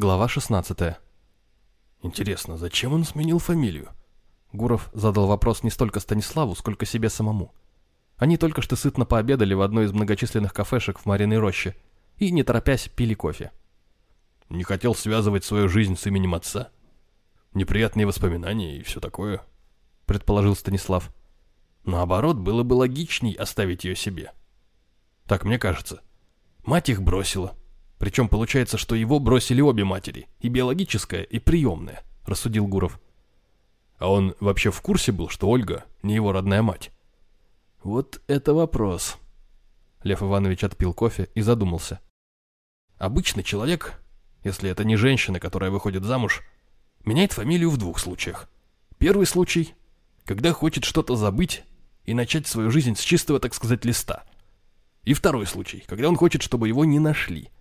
Глава 16. Интересно, зачем он сменил фамилию? Гуров задал вопрос не столько Станиславу, сколько себе самому. Они только что сытно пообедали в одной из многочисленных кафешек в Мариной роще и, не торопясь, пили кофе. Не хотел связывать свою жизнь с именем отца? Неприятные воспоминания и все такое, предположил Станислав. Наоборот, было бы логичней оставить ее себе. Так мне кажется. Мать их бросила, причем получается, что его бросили обе матери, и биологическая, и приемная, рассудил Гуров. А он вообще в курсе был, что Ольга не его родная мать? Вот это вопрос. Лев Иванович отпил кофе и задумался. Обычно человек, если это не женщина, которая выходит замуж, меняет фамилию в двух случаях. Первый случай, когда хочет что-то забыть и начать свою жизнь с чистого, так сказать, листа. И второй случай, когда он хочет, чтобы его не нашли –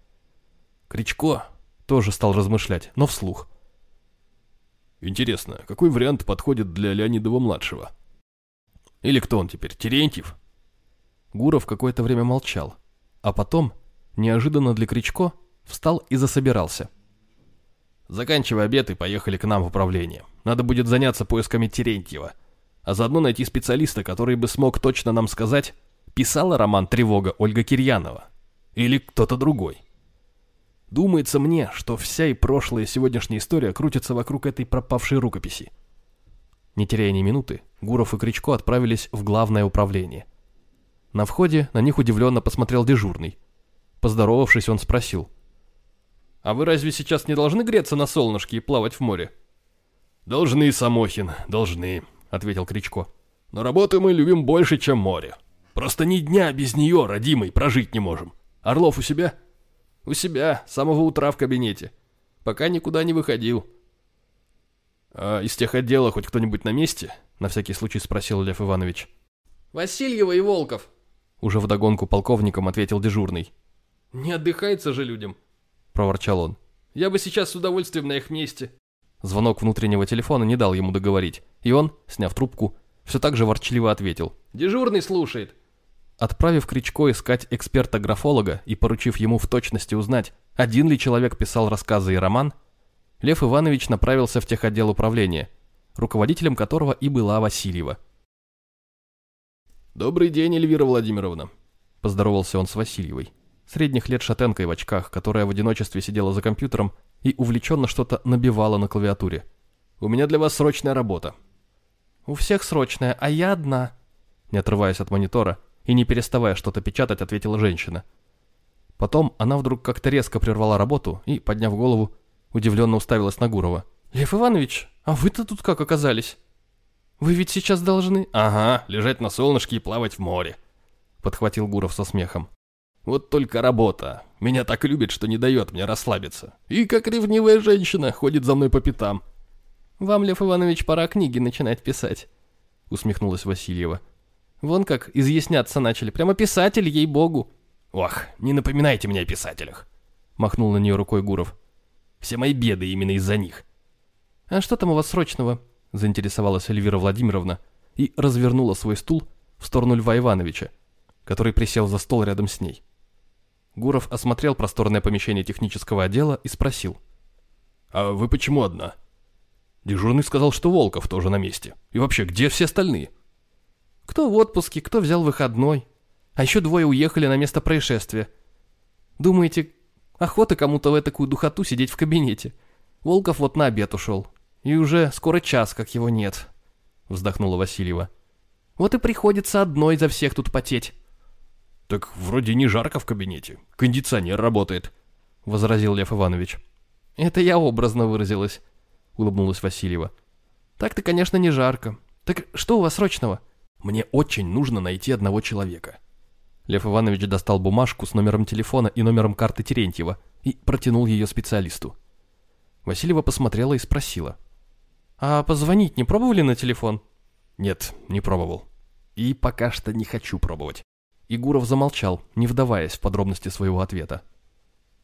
Кричко тоже стал размышлять, но вслух. Интересно, какой вариант подходит для Леонидова-младшего? Или кто он теперь, Терентьев? Гуров какое-то время молчал, а потом, неожиданно для Кричко, встал и засобирался. Заканчивай обед и поехали к нам в управление. Надо будет заняться поисками Терентьева, а заодно найти специалиста, который бы смог точно нам сказать, писала роман «Тревога» Ольга Кирьянова или кто-то другой. Думается мне, что вся и прошлая и сегодняшняя история крутится вокруг этой пропавшей рукописи. Не теряя ни минуты, Гуров и Кричко отправились в главное управление. На входе на них удивленно посмотрел дежурный. Поздоровавшись, он спросил. «А вы разве сейчас не должны греться на солнышке и плавать в море?» «Должны, Самохин, должны», — ответил Кричко. «Но работу мы любим больше, чем море. Просто ни дня без нее, родимый, прожить не можем. Орлов у себя?» У себя, с самого утра в кабинете. Пока никуда не выходил. А из тех отдела хоть кто-нибудь на месте? На всякий случай спросил Лев Иванович. Васильева и Волков. Уже вдогонку полковником ответил дежурный. Не отдыхается же людям. Проворчал он. Я бы сейчас с удовольствием на их месте. Звонок внутреннего телефона не дал ему договорить, и он, сняв трубку, все так же ворчливо ответил. «Дежурный слушает». Отправив Кричко искать эксперта-графолога и поручив ему в точности узнать, один ли человек писал рассказы и роман, Лев Иванович направился в техотдел управления, руководителем которого и была Васильева. «Добрый день, Эльвира Владимировна», – поздоровался он с Васильевой, средних лет шатенкой в очках, которая в одиночестве сидела за компьютером и увлеченно что-то набивала на клавиатуре. «У меня для вас срочная работа». «У всех срочная, а я одна», – не отрываясь от монитора – и не переставая что-то печатать, ответила женщина. Потом она вдруг как-то резко прервала работу и, подняв голову, удивленно уставилась на Гурова. «Лев Иванович, а вы-то тут как оказались? Вы ведь сейчас должны...» «Ага, лежать на солнышке и плавать в море», — подхватил Гуров со смехом. «Вот только работа. Меня так любит, что не дает мне расслабиться. И как ревнивая женщина ходит за мной по пятам». «Вам, Лев Иванович, пора книги начинать писать», — усмехнулась Васильева. Вон как изъясняться начали. Прямо писатель, ей-богу. Ох, не напоминайте мне о писателях. Махнул на нее рукой Гуров. Все мои беды именно из-за них. А что там у вас срочного? Заинтересовалась Эльвира Владимировна и развернула свой стул в сторону Льва Ивановича, который присел за стол рядом с ней. Гуров осмотрел просторное помещение технического отдела и спросил. «А вы почему одна?» Дежурный сказал, что Волков тоже на месте. И вообще, где все остальные? Кто в отпуске, кто взял выходной. А еще двое уехали на место происшествия. Думаете, охота кому-то в такую духоту сидеть в кабинете? Волков вот на обед ушел. И уже скоро час, как его нет. Вздохнула Васильева. Вот и приходится одной за всех тут потеть. Так вроде не жарко в кабинете. Кондиционер работает. Возразил Лев Иванович. Это я образно выразилась. Улыбнулась Васильева. Так-то, конечно, не жарко. Так что у вас срочного? Мне очень нужно найти одного человека. Лев Иванович достал бумажку с номером телефона и номером карты Терентьева и протянул ее специалисту. Васильева посмотрела и спросила. «А позвонить не пробовали на телефон?» «Нет, не пробовал. И пока что не хочу пробовать». Игуров замолчал, не вдаваясь в подробности своего ответа.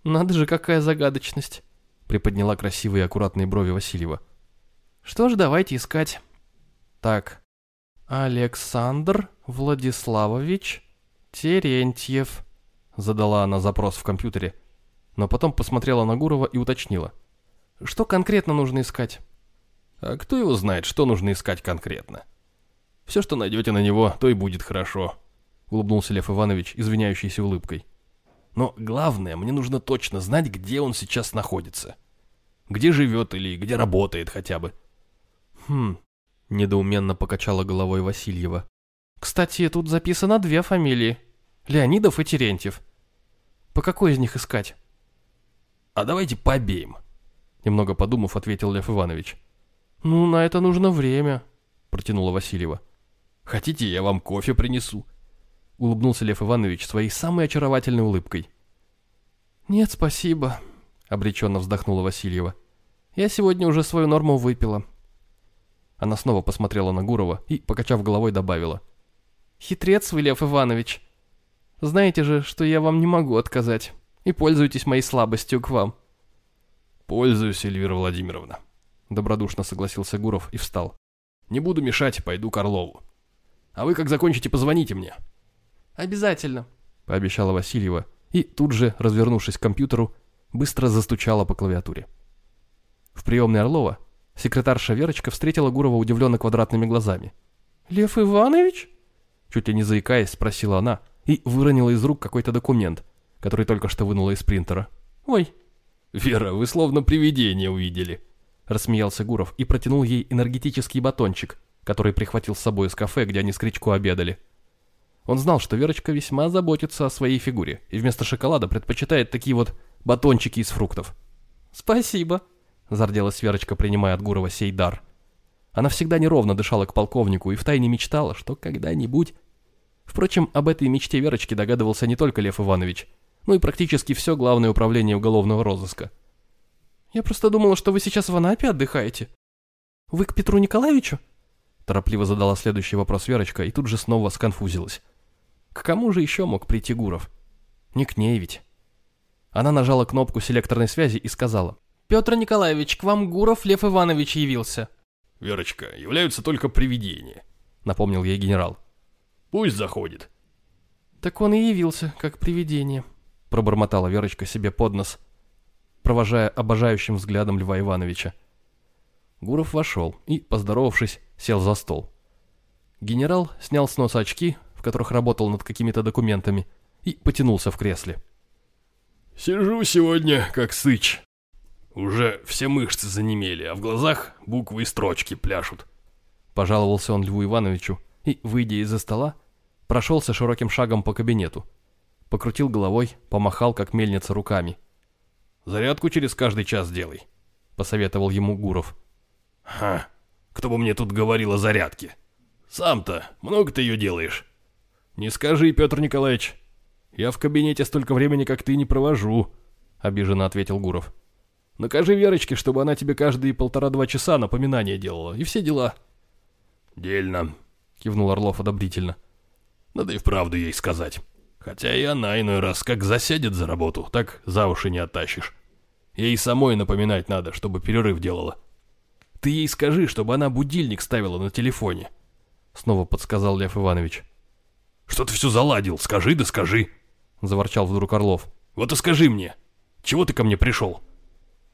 «Надо же, какая загадочность!» приподняла красивые аккуратные брови Васильева. «Что ж, давайте искать. Так, «Александр Владиславович Терентьев», — задала она запрос в компьютере, но потом посмотрела на Гурова и уточнила. Что конкретно нужно искать? А кто его знает, что нужно искать конкретно? Все, что найдете на него, то и будет хорошо. Улыбнулся Лев Иванович, извиняющейся улыбкой. Но главное, мне нужно точно знать, где он сейчас находится. Где живет или где работает хотя бы. Хм, недоуменно покачала головой Васильева. Кстати, тут записано две фамилии. Леонидов и Терентьев. По какой из них искать? А давайте по обеим. Немного подумав, ответил Лев Иванович. Ну, на это нужно время, протянула Васильева. Хотите, я вам кофе принесу? Улыбнулся Лев Иванович своей самой очаровательной улыбкой. «Нет, спасибо», — обреченно вздохнула Васильева. «Я сегодня уже свою норму выпила». Она снова посмотрела на Гурова и, покачав головой, добавила. «Хитрец вы, Лев Иванович. Знаете же, что я вам не могу отказать, и пользуйтесь моей слабостью к вам». «Пользуюсь, Эльвира Владимировна», — добродушно согласился Гуров и встал. «Не буду мешать, пойду к Орлову. А вы, как закончите, позвоните мне». «Обязательно», — пообещала Васильева, и тут же, развернувшись к компьютеру, быстро застучала по клавиатуре. В приемной Орлова секретарша Верочка встретила Гурова удивленно квадратными глазами. «Лев Иванович?» Чуть ли не заикаясь, спросила она и выронила из рук какой-то документ, который только что вынула из принтера. «Ой!» «Вера, вы словно привидение увидели!» Рассмеялся Гуров и протянул ей энергетический батончик, который прихватил с собой из кафе, где они с Кричко обедали. Он знал, что Верочка весьма заботится о своей фигуре и вместо шоколада предпочитает такие вот батончики из фруктов. «Спасибо», — зарделась Верочка, принимая от Гурова сей дар. Она всегда неровно дышала к полковнику и втайне мечтала, что когда-нибудь... Впрочем, об этой мечте Верочки догадывался не только Лев Иванович, но и практически все главное управление уголовного розыска. «Я просто думала, что вы сейчас в Анапе отдыхаете. Вы к Петру Николаевичу?» Торопливо задала следующий вопрос Верочка и тут же снова сконфузилась. К кому же еще мог прийти Гуров? Не к ней ведь. Она нажала кнопку селекторной связи и сказала. «Петр Николаевич, к вам Гуров Лев Иванович явился». «Верочка, являются только привидения», — напомнил ей генерал. «Пусть заходит». «Так он и явился, как привидение», — пробормотала Верочка себе под нос, провожая обожающим взглядом Льва Ивановича. Гуров вошел и, поздоровавшись, сел за стол. Генерал снял с носа очки, в которых работал над какими-то документами, и потянулся в кресле. «Сижу сегодня как сыч. Уже все мышцы занемели, а в глазах буквы и строчки пляшут». Пожаловался он Льву Ивановичу и, выйдя из-за стола, прошелся широким шагом по кабинету. Покрутил головой, помахал, как мельница, руками. «Зарядку через каждый час делай», — посоветовал ему Гуров. «Ха, кто бы мне тут говорил о зарядке? Сам-то много ты ее делаешь?» «Не скажи, Петр Николаевич. Я в кабинете столько времени, как ты, не провожу», — обиженно ответил Гуров. «Накажи Верочке, чтобы она тебе каждые полтора-два часа напоминания делала, и все дела». «Дельно», — кивнул Орлов одобрительно. «Надо и вправду ей сказать. Хотя и она иной раз как засядет за работу, так за уши не оттащишь. Ей самой напоминать надо, чтобы перерыв делала». «Ты ей скажи, чтобы она будильник ставила на телефоне», — снова подсказал Лев Иванович. «Что ты все заладил? Скажи да скажи!» Заворчал вдруг Орлов. «Вот и скажи мне, чего ты ко мне пришел?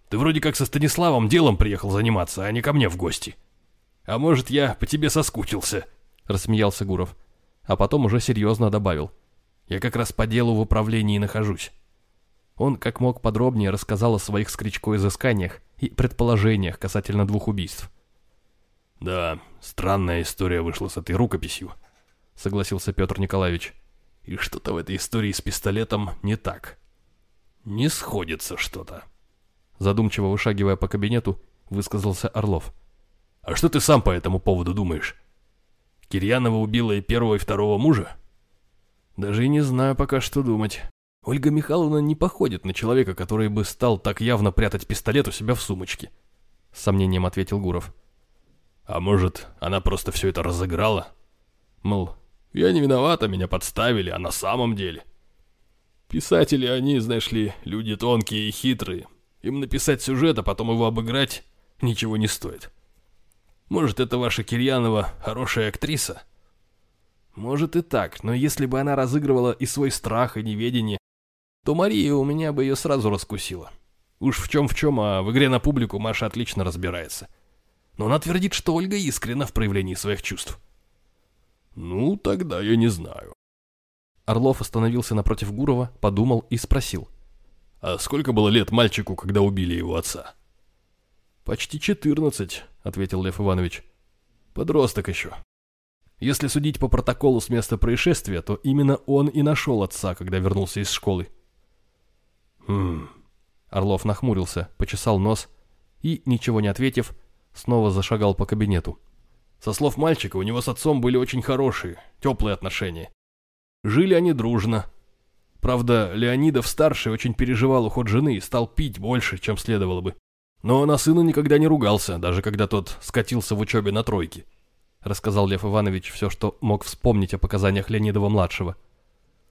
Ты вроде как со Станиславом делом приехал заниматься, а не ко мне в гости. А может, я по тебе соскучился?» Рассмеялся Гуров. А потом уже серьезно добавил. «Я как раз по делу в управлении нахожусь». Он как мог подробнее рассказал о своих скричко изысканиях и предположениях касательно двух убийств. «Да, странная история вышла с этой рукописью», согласился Петр Николаевич. И что-то в этой истории с пистолетом не так. Не сходится что-то. Задумчиво вышагивая по кабинету, высказался Орлов. А что ты сам по этому поводу думаешь? Кирьянова убила и первого, и второго мужа? Даже и не знаю пока, что думать. Ольга Михайловна не походит на человека, который бы стал так явно прятать пистолет у себя в сумочке. С сомнением ответил Гуров. А может, она просто все это разыграла? Мол, я не виновата, меня подставили, а на самом деле... Писатели, они, знаешь ли, люди тонкие и хитрые. Им написать сюжет, а потом его обыграть, ничего не стоит. Может, это ваша Кирьянова хорошая актриса? Может и так, но если бы она разыгрывала и свой страх, и неведение, то Мария у меня бы ее сразу раскусила. Уж в чем в чем, а в игре на публику Маша отлично разбирается. Но она твердит, что Ольга искренна в проявлении своих чувств. Ну, тогда я не знаю. Орлов остановился напротив Гурова, подумал и спросил. А сколько было лет мальчику, когда убили его отца? Почти четырнадцать, ответил Лев Иванович. Подросток еще. Если судить по протоколу с места происшествия, то именно он и нашел отца, когда вернулся из школы. Хм. Орлов нахмурился, почесал нос и, ничего не ответив, снова зашагал по кабинету. Со слов мальчика, у него с отцом были очень хорошие, теплые отношения. Жили они дружно. Правда, Леонидов-старший очень переживал уход жены и стал пить больше, чем следовало бы. Но на сына никогда не ругался, даже когда тот скатился в учебе на тройке. Рассказал Лев Иванович все, что мог вспомнить о показаниях Леонидова-младшего.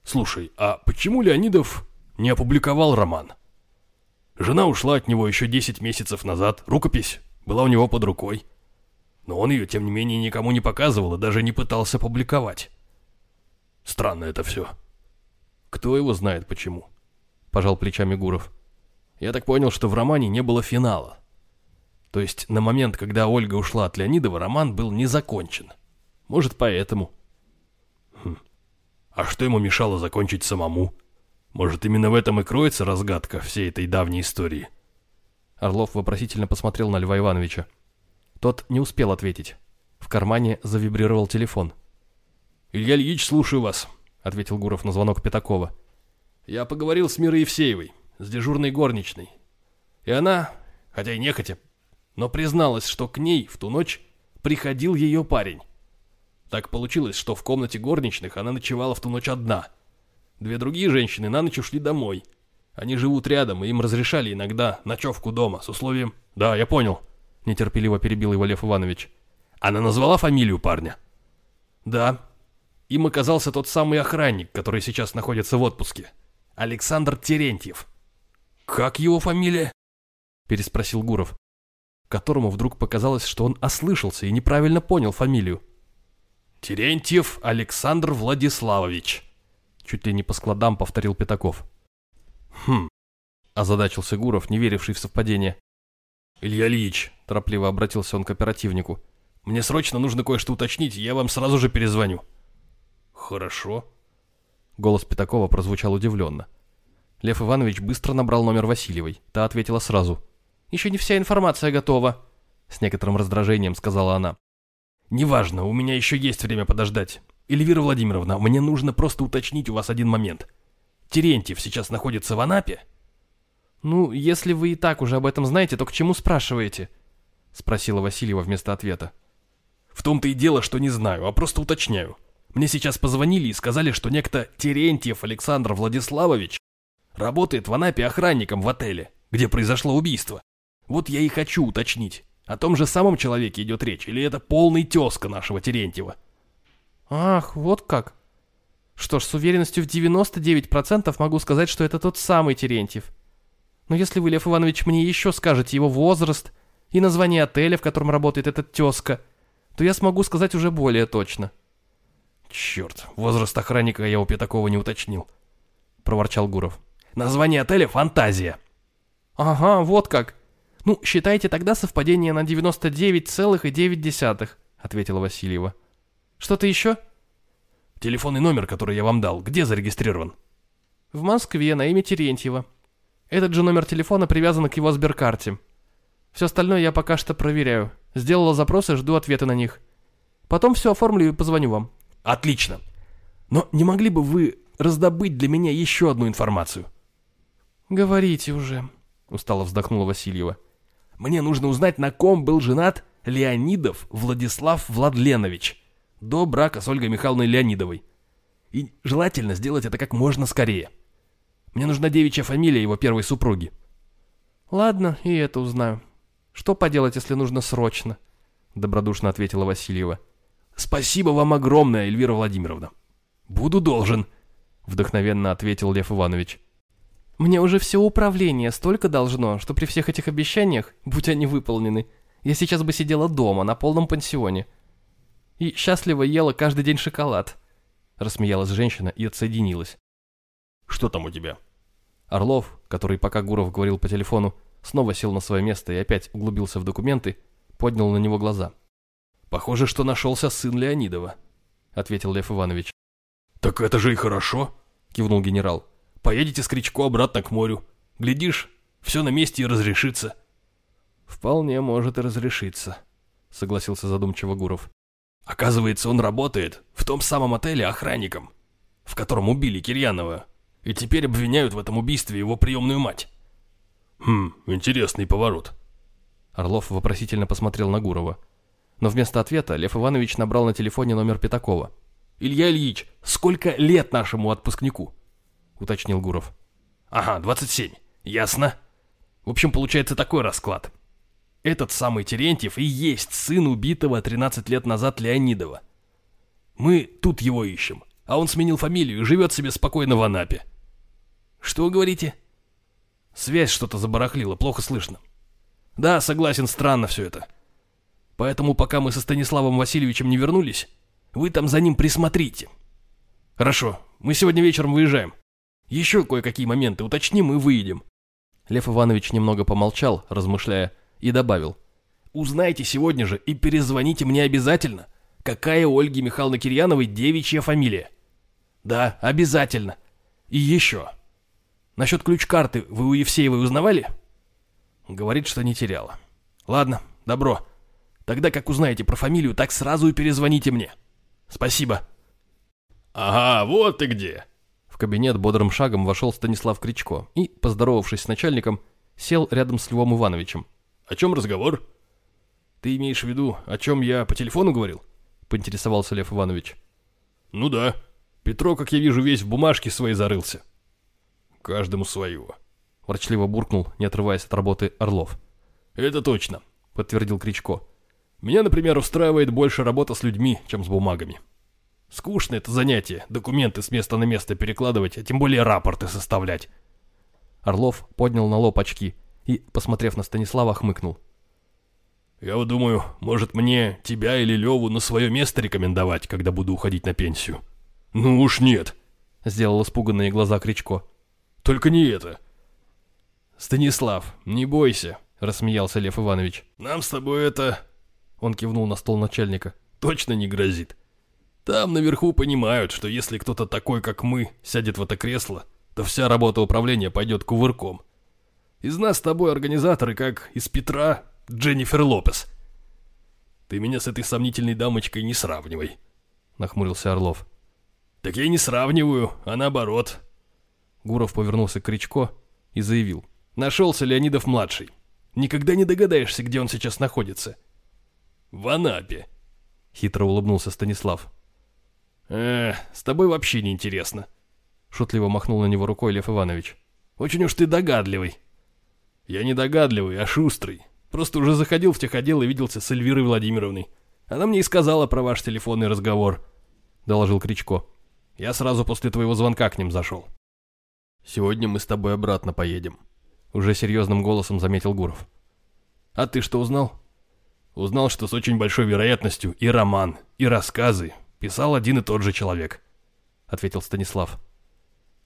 «Слушай, а почему Леонидов не опубликовал роман? Жена ушла от него еще 10 месяцев назад, рукопись была у него под рукой. Но он ее, тем не менее, никому не показывал и даже не пытался публиковать. Странно это все». «Кто его знает почему?» – пожал плечами Гуров. Я так понял, что в романе не было финала. То есть на момент, когда Ольга ушла от Леонидова, роман был не закончен. Может, поэтому. Хм. А что ему мешало закончить самому? Может, именно в этом и кроется разгадка всей этой давней истории? Орлов вопросительно посмотрел на Льва Ивановича. Тот не успел ответить. В кармане завибрировал телефон. «Илья Ильич, слушаю вас», — ответил Гуров на звонок Пятакова. «Я поговорил с Мирой Евсеевой с дежурной горничной. И она, хотя и нехотя, но призналась, что к ней в ту ночь приходил ее парень. Так получилось, что в комнате горничных она ночевала в ту ночь одна. Две другие женщины на ночь ушли домой. Они живут рядом, и им разрешали иногда ночевку дома с условием... «Да, я понял», — нетерпеливо перебил его Лев Иванович. «Она назвала фамилию парня?» «Да. Им оказался тот самый охранник, который сейчас находится в отпуске. Александр Терентьев». «Как его фамилия?» – переспросил Гуров, которому вдруг показалось, что он ослышался и неправильно понял фамилию. «Терентьев Александр Владиславович», – чуть ли не по складам повторил Пятаков. «Хм», – озадачился Гуров, не веривший в совпадение. «Илья Ильич», – торопливо обратился он к оперативнику, – «мне срочно нужно кое-что уточнить, я вам сразу же перезвоню». «Хорошо». Голос Пятакова прозвучал удивленно. Лев Иванович быстро набрал номер Васильевой. Та ответила сразу. «Еще не вся информация готова», — с некоторым раздражением сказала она. «Неважно, у меня еще есть время подождать. Эльвира Владимировна, мне нужно просто уточнить у вас один момент. Терентьев сейчас находится в Анапе?» «Ну, если вы и так уже об этом знаете, то к чему спрашиваете?» — спросила Васильева вместо ответа. «В том-то и дело, что не знаю, а просто уточняю. Мне сейчас позвонили и сказали, что некто Терентьев Александр Владиславович Работает в Анапе охранником в отеле, где произошло убийство. Вот я и хочу уточнить, о том же самом человеке идет речь, или это полный тезка нашего Терентьева? Ах, вот как. Что ж, с уверенностью в 99% могу сказать, что это тот самый Терентьев. Но если вы, Лев Иванович, мне еще скажете его возраст и название отеля, в котором работает этот тезка, то я смогу сказать уже более точно. Черт, возраст охранника я у такого не уточнил, проворчал Гуров. Название отеля «Фантазия». Ага, вот как. Ну, считайте тогда совпадение на 99,9, ответила Васильева. Что-то еще? Телефонный номер, который я вам дал, где зарегистрирован? В Москве, на имя Терентьева. Этот же номер телефона привязан к его сберкарте. Все остальное я пока что проверяю. Сделала запросы, жду ответа на них. Потом все оформлю и позвоню вам. Отлично. Но не могли бы вы раздобыть для меня еще одну информацию? «Говорите уже», — устало вздохнула Васильева. «Мне нужно узнать, на ком был женат Леонидов Владислав Владленович до брака с Ольгой Михайловной Леонидовой. И желательно сделать это как можно скорее. Мне нужна девичья фамилия его первой супруги». «Ладно, и это узнаю. Что поделать, если нужно срочно?» — добродушно ответила Васильева. «Спасибо вам огромное, Эльвира Владимировна. Буду должен», — вдохновенно ответил Лев Иванович. Мне уже все управление столько должно, что при всех этих обещаниях, будь они выполнены, я сейчас бы сидела дома, на полном пансионе. И счастливо ела каждый день шоколад. Рассмеялась женщина и отсоединилась. Что там у тебя? Орлов, который, пока Гуров говорил по телефону, снова сел на свое место и опять углубился в документы, поднял на него глаза. «Похоже, что нашелся сын Леонидова», — ответил Лев Иванович. «Так это же и хорошо», — кивнул генерал. «Поедете с Кричко обратно к морю. Глядишь, все на месте и разрешится». «Вполне может и разрешиться», — согласился задумчиво Гуров. «Оказывается, он работает в том самом отеле охранником, в котором убили Кирьянова, и теперь обвиняют в этом убийстве его приемную мать». «Хм, интересный поворот». Орлов вопросительно посмотрел на Гурова. Но вместо ответа Лев Иванович набрал на телефоне номер Пятакова. «Илья Ильич, сколько лет нашему отпускнику?» — уточнил Гуров. «Ага, 27. Ясно. В общем, получается такой расклад. Этот самый Терентьев и есть сын убитого 13 лет назад Леонидова. Мы тут его ищем, а он сменил фамилию и живет себе спокойно в Анапе. Что вы говорите? Связь что-то забарахлила, плохо слышно. Да, согласен, странно все это. Поэтому пока мы со Станиславом Васильевичем не вернулись, вы там за ним присмотрите. Хорошо, мы сегодня вечером выезжаем. Еще кое-какие моменты уточним и выедем. Лев Иванович немного помолчал, размышляя, и добавил. «Узнайте сегодня же и перезвоните мне обязательно, какая у Ольги Михайловны Кирьяновой девичья фамилия. Да, обязательно. И еще. Насчет ключ-карты вы у Евсеевой узнавали?» Говорит, что не теряла. «Ладно, добро. Тогда как узнаете про фамилию, так сразу и перезвоните мне. Спасибо». «Ага, вот ты где!» В кабинет бодрым шагом вошел Станислав Кричко и, поздоровавшись с начальником, сел рядом с Львом Ивановичем. «О чем разговор?» «Ты имеешь в виду, о чем я по телефону говорил?» — поинтересовался Лев Иванович. «Ну да. Петро, как я вижу, весь в бумажке своей зарылся». «Каждому своего», — ворчливо буркнул, не отрываясь от работы Орлов. «Это точно», — подтвердил Кричко. «Меня, например, устраивает больше работа с людьми, чем с бумагами. Скучно это занятие, документы с места на место перекладывать, а тем более рапорты составлять». Орлов поднял на лоб очки — и, посмотрев на Станислава, хмыкнул. «Я вот думаю, может мне тебя или Леву на свое место рекомендовать, когда буду уходить на пенсию?» «Ну уж нет», — сделал испуганные глаза Кричко. «Только не это». «Станислав, не бойся», — рассмеялся Лев Иванович. «Нам с тобой это...» Он кивнул на стол начальника. «Точно не грозит. Там наверху понимают, что если кто-то такой, как мы, сядет в это кресло, то вся работа управления пойдет кувырком. Из нас с тобой организаторы, как из Петра Дженнифер Лопес. Ты меня с этой сомнительной дамочкой не сравнивай, нахмурился Орлов. Так я не сравниваю, а наоборот. Гуров повернулся к Кричко и заявил. Нашелся Леонидов-младший. Никогда не догадаешься, где он сейчас находится. В Анапе. Хитро улыбнулся Станислав. «Э, с тобой вообще не интересно», — шутливо махнул на него рукой Лев Иванович. «Очень уж ты догадливый». Я не догадливый, а шустрый. Просто уже заходил в техотдел и виделся с Эльвирой Владимировной. Она мне и сказала про ваш телефонный разговор», — доложил Кричко. «Я сразу после твоего звонка к ним зашел». «Сегодня мы с тобой обратно поедем», — уже серьезным голосом заметил Гуров. «А ты что узнал?» «Узнал, что с очень большой вероятностью и роман, и рассказы писал один и тот же человек», — ответил Станислав.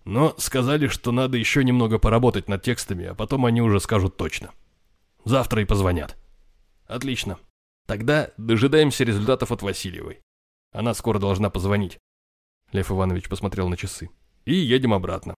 Но сказали, что надо еще немного поработать над текстами, а потом они уже скажут точно. Завтра и позвонят. Отлично. Тогда дожидаемся результатов от Васильевой. Она скоро должна позвонить. Лев Иванович посмотрел на часы. И едем обратно.